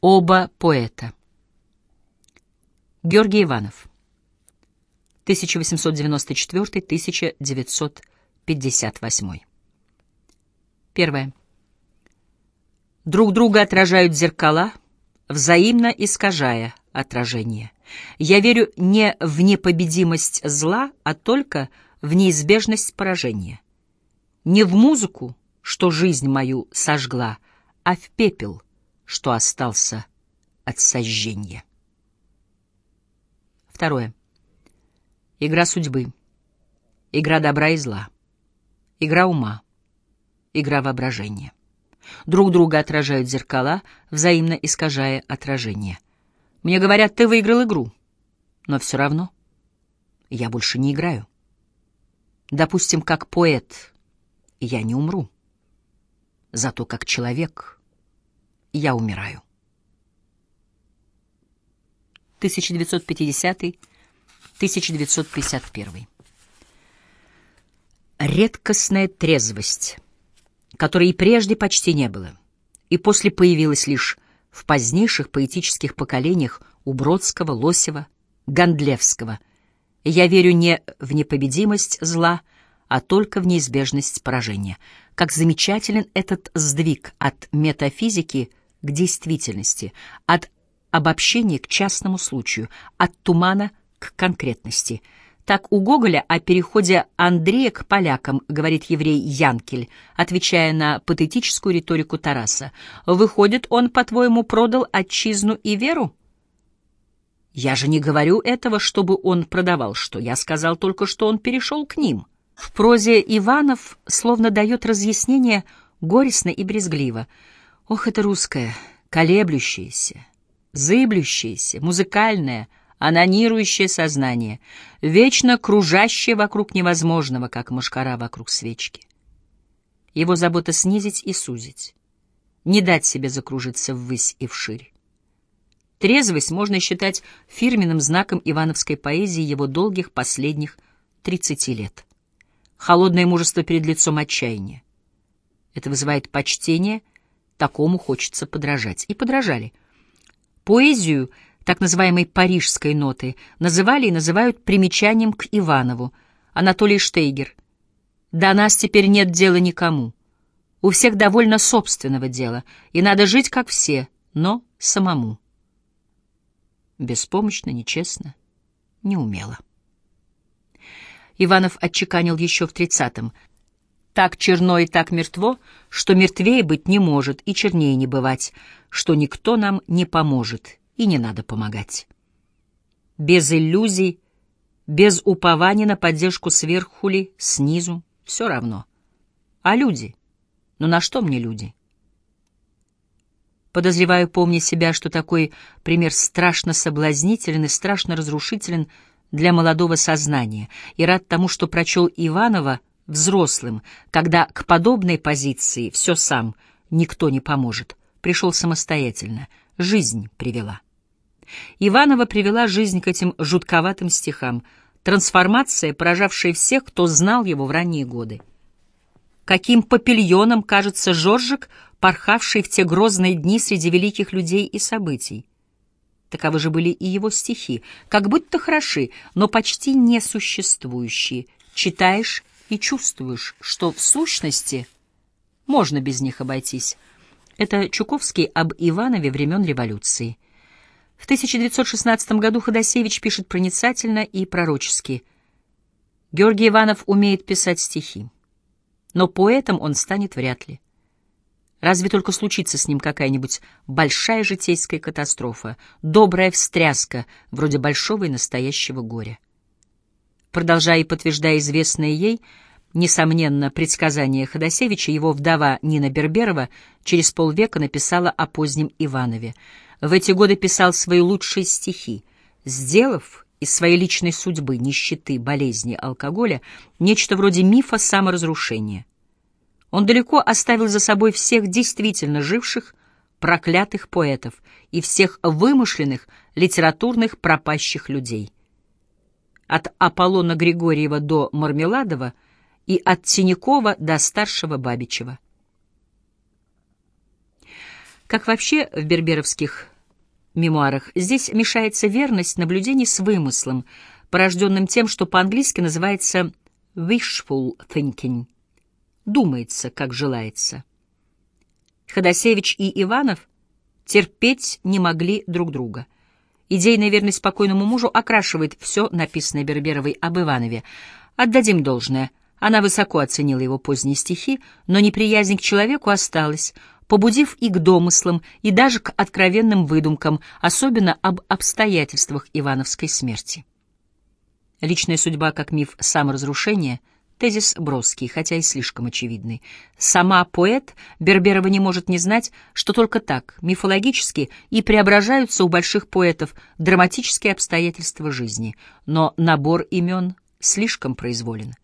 Оба поэта. Георгий Иванов. 1894-1958. Первое. Друг друга отражают зеркала, взаимно искажая отражение. Я верю не в непобедимость зла, а только в неизбежность поражения. Не в музыку, что жизнь мою сожгла, а в пепел, что остался от сожжения. Второе. Игра судьбы. Игра добра и зла. Игра ума. Игра воображения. Друг друга отражают зеркала, взаимно искажая отражение. Мне говорят, ты выиграл игру. Но все равно я больше не играю. Допустим, как поэт я не умру. Зато как человек я умираю. 1950-1951. Редкостная трезвость, которой и прежде почти не было, и после появилась лишь в позднейших поэтических поколениях у Бродского, Лосева, Гондлевского. Я верю не в непобедимость зла, а только в неизбежность поражения. Как замечателен этот сдвиг от метафизики к действительности, от обобщение к частному случаю, от тумана к конкретности. Так у Гоголя о переходе Андрея к полякам говорит еврей Янкель, отвечая на патетическую риторику Тараса. «Выходит, он, по-твоему, продал отчизну и веру?» «Я же не говорю этого, чтобы он продавал что. Я сказал только, что он перешел к ним». В прозе Иванов словно дает разъяснение горестно и брезгливо. «Ох, это русское, колеблющееся, зыблющееся, музыкальное, анонирующее сознание, вечно кружащее вокруг невозможного, как мошкара вокруг свечки. Его забота снизить и сузить, не дать себе закружиться ввысь и вширь. Трезвость можно считать фирменным знаком ивановской поэзии его долгих последних 30 лет. Холодное мужество перед лицом отчаяния. Это вызывает почтение, такому хочется подражать. И подражали — Поэзию так называемой «парижской ноты» называли и называют примечанием к Иванову. Анатолий Штейгер. «До нас теперь нет дела никому. У всех довольно собственного дела, и надо жить, как все, но самому». Беспомощно, нечестно, неумело. Иванов отчеканил еще в тридцатом. «Так черно и так мертво, что мертвее быть не может и чернее не бывать» что никто нам не поможет, и не надо помогать. Без иллюзий, без упования на поддержку сверху ли, снизу, все равно. А люди? Ну на что мне люди? Подозреваю, помня себя, что такой пример страшно соблазнителен и страшно разрушителен для молодого сознания, и рад тому, что прочел Иванова взрослым, когда к подобной позиции все сам никто не поможет пришел самостоятельно, жизнь привела. Иванова привела жизнь к этим жутковатым стихам, трансформация, поражавшая всех, кто знал его в ранние годы. Каким папильоном кажется Жоржик, порхавший в те грозные дни среди великих людей и событий. Таковы же были и его стихи, как будто хороши, но почти несуществующие. Читаешь и чувствуешь, что в сущности можно без них обойтись. Это Чуковский об Иванове времен революции. В 1916 году Ходосевич пишет проницательно и пророчески. Георгий Иванов умеет писать стихи, но поэтом он станет вряд ли. Разве только случится с ним какая-нибудь большая житейская катастрофа, добрая встряска, вроде большого и настоящего горя. Продолжая и подтверждая известное ей, Несомненно, предсказание Ходосевича его вдова Нина Берберова через полвека написала о позднем Иванове. В эти годы писал свои лучшие стихи, сделав из своей личной судьбы, нищеты, болезни, алкоголя нечто вроде мифа саморазрушения. Он далеко оставил за собой всех действительно живших, проклятых поэтов и всех вымышленных литературных пропащих людей. От Аполлона Григорьева до Мармеладова — и от Тинякова до старшего Бабичева. Как вообще в берберовских мемуарах, здесь мешается верность наблюдений с вымыслом, порожденным тем, что по-английски называется wishful thinking — думается, как желается. Ходосевич и Иванов терпеть не могли друг друга. Идейная верность покойному мужу окрашивает все написанное Берберовой об Иванове. Отдадим должное. Она высоко оценила его поздние стихи, но неприязнь к человеку осталась, побудив и к домыслам, и даже к откровенным выдумкам, особенно об обстоятельствах Ивановской смерти. Личная судьба как миф саморазрушения — тезис броский, хотя и слишком очевидный. Сама поэт Берберова не может не знать, что только так, мифологически, и преображаются у больших поэтов драматические обстоятельства жизни, но набор имен слишком произволен.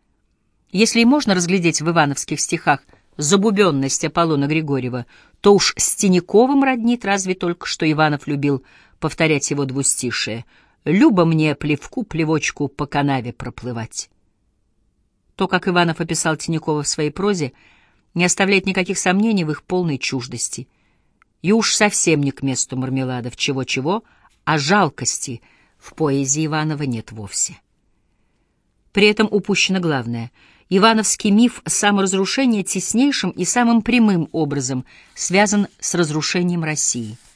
Если и можно разглядеть в ивановских стихах забубенность Аполлона Григорьева, то уж с Тиняковым роднит разве только, что Иванов любил повторять его двустишие — Любо мне плевку, плевочку по канаве проплывать. То, как Иванов описал Тинякова в своей прозе, не оставляет никаких сомнений в их полной чуждости. И уж совсем не к месту мармеладов чего-чего, а жалкости в поэзии Иванова нет вовсе. При этом упущено главное. Ивановский миф саморазрушения теснейшим и самым прямым образом связан с разрушением России —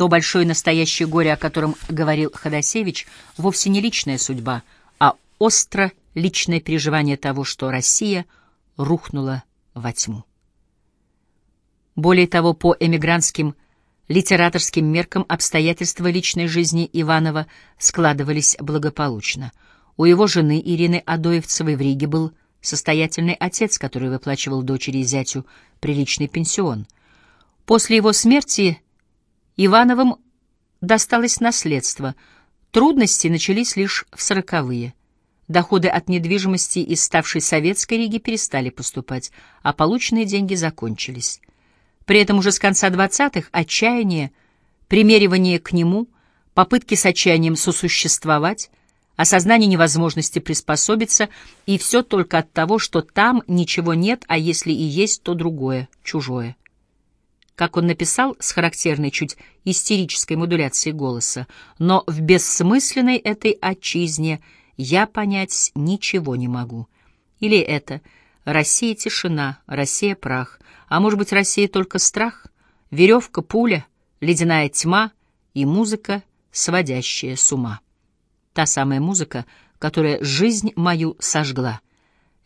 то большое настоящее горе, о котором говорил Ходосевич, вовсе не личная судьба, а остро личное переживание того, что Россия рухнула во тьму. Более того, по эмигрантским литераторским меркам обстоятельства личной жизни Иванова складывались благополучно. У его жены Ирины Адоевцевой в Риге был состоятельный отец, который выплачивал дочери и зятю приличный пенсион. После его смерти Ивановым досталось наследство. Трудности начались лишь в сороковые. Доходы от недвижимости из ставшей советской Риги перестали поступать, а полученные деньги закончились. При этом уже с конца двадцатых отчаяние, примеривание к нему, попытки с отчаянием сосуществовать, осознание невозможности приспособиться, и все только от того, что там ничего нет, а если и есть, то другое, чужое как он написал с характерной чуть истерической модуляцией голоса, но в бессмысленной этой отчизне я понять ничего не могу. Или это «Россия — тишина, Россия — прах», а может быть, Россия — только страх, веревка, пуля, ледяная тьма и музыка, сводящая с ума. Та самая музыка, которая жизнь мою сожгла.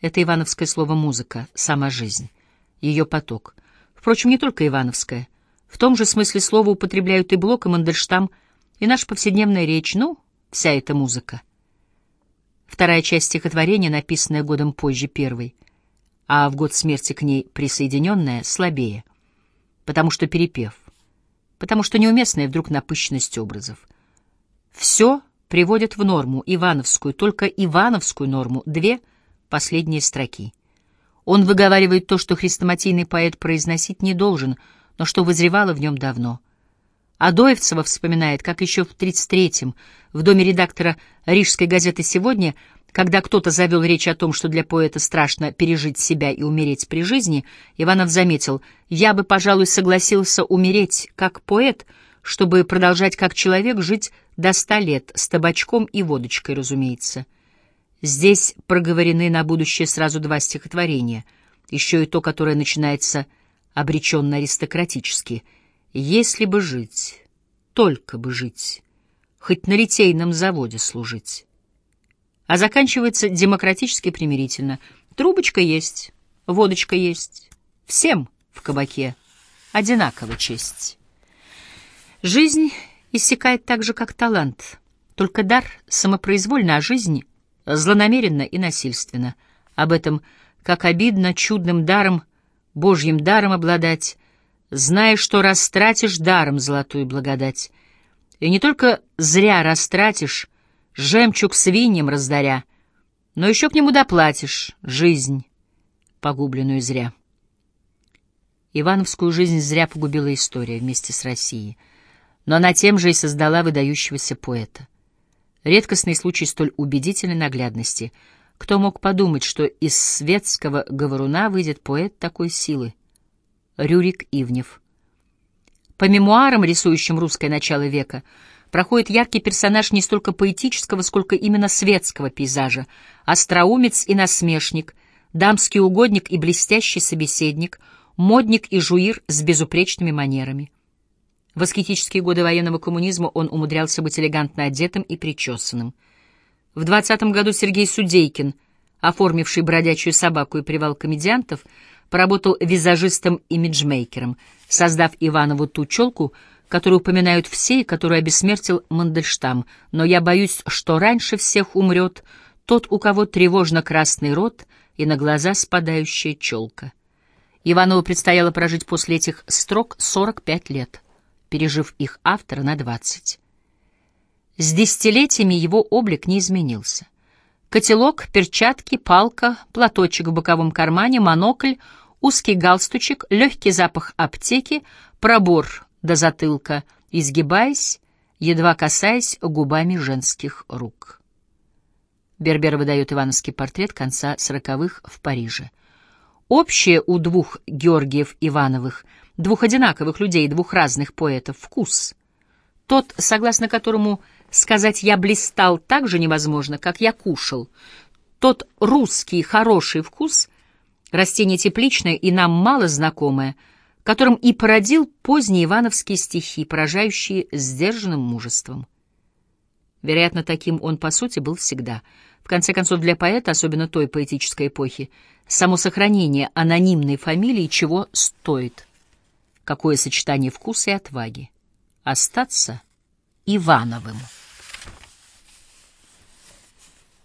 Это ивановское слово «музыка», сама жизнь, ее поток — Впрочем, не только Ивановская. В том же смысле слова употребляют и Блок, и Мандельштам, и наша повседневная речь, ну, вся эта музыка. Вторая часть стихотворения, написанная годом позже первой, а в год смерти к ней присоединенная, слабее, потому что перепев, потому что неуместная вдруг напыщенность образов. Все приводит в норму, ивановскую, только ивановскую норму, две последние строки — он выговаривает то, что хрестоматийный поэт произносить не должен, но что вызревало в нем давно. Адоевцева вспоминает, как еще в 33-м в доме редактора Рижской газеты «Сегодня», когда кто-то завел речь о том, что для поэта страшно пережить себя и умереть при жизни, Иванов заметил, «Я бы, пожалуй, согласился умереть как поэт, чтобы продолжать как человек жить до ста лет, с табачком и водочкой, разумеется». Здесь проговорены на будущее сразу два стихотворения, еще и то, которое начинается обреченно аристократически. «Если бы жить, только бы жить, хоть на литейном заводе служить». А заканчивается демократически примирительно. Трубочка есть, водочка есть, всем в кабаке одинаково честь. Жизнь иссякает так же, как талант, только дар самопроизвольно, а жизнь — злонамеренно и насильственно. Об этом, как обидно чудным даром, Божьим даром обладать, зная, что растратишь даром золотую благодать. И не только зря растратишь, жемчуг свиньям раздаря, но еще к нему доплатишь жизнь, погубленную зря. Ивановскую жизнь зря погубила история вместе с Россией, но она тем же и создала выдающегося поэта. Редкостный случай столь убедительной наглядности. Кто мог подумать, что из светского говоруна выйдет поэт такой силы? Рюрик Ивнев. По мемуарам, рисующим русское начало века, проходит яркий персонаж не столько поэтического, сколько именно светского пейзажа, остроумец и насмешник, дамский угодник и блестящий собеседник, модник и жуир с безупречными манерами. В аскетические годы военного коммунизма он умудрялся быть элегантно одетым и причесанным. В 20 году Сергей Судейкин, оформивший бродячую собаку и привал комедиантов, поработал визажистом-имиджмейкером, создав Иванову ту челку, которую упоминают все и которую обессмертил Мандельштам, но я боюсь, что раньше всех умрет тот, у кого тревожно-красный рот и на глаза спадающая челка. Иванову предстояло прожить после этих строк 45 лет, пережив их автора на 20. С десятилетиями его облик не изменился. Котелок, перчатки, палка, платочек в боковом кармане, монокль, узкий галстучек, легкий запах аптеки, пробор до затылка, изгибаясь, едва касаясь губами женских рук. Бербер выдает ивановский портрет конца сороковых в Париже. Общее у двух Георгиев Ивановых, двух одинаковых людей, двух разных поэтов, вкус. Тот, согласно которому сказать «я блистал» так же невозможно, как «я кушал». Тот русский хороший вкус, растение тепличное и нам мало знакомое, которым и породил поздние ивановские стихи, поражающие сдержанным мужеством. Вероятно, таким он, по сути, был всегда. В конце концов, для поэта, особенно той поэтической эпохи, само сохранение анонимной фамилии чего стоит? Какое сочетание вкуса и отваги? Остаться Ивановым.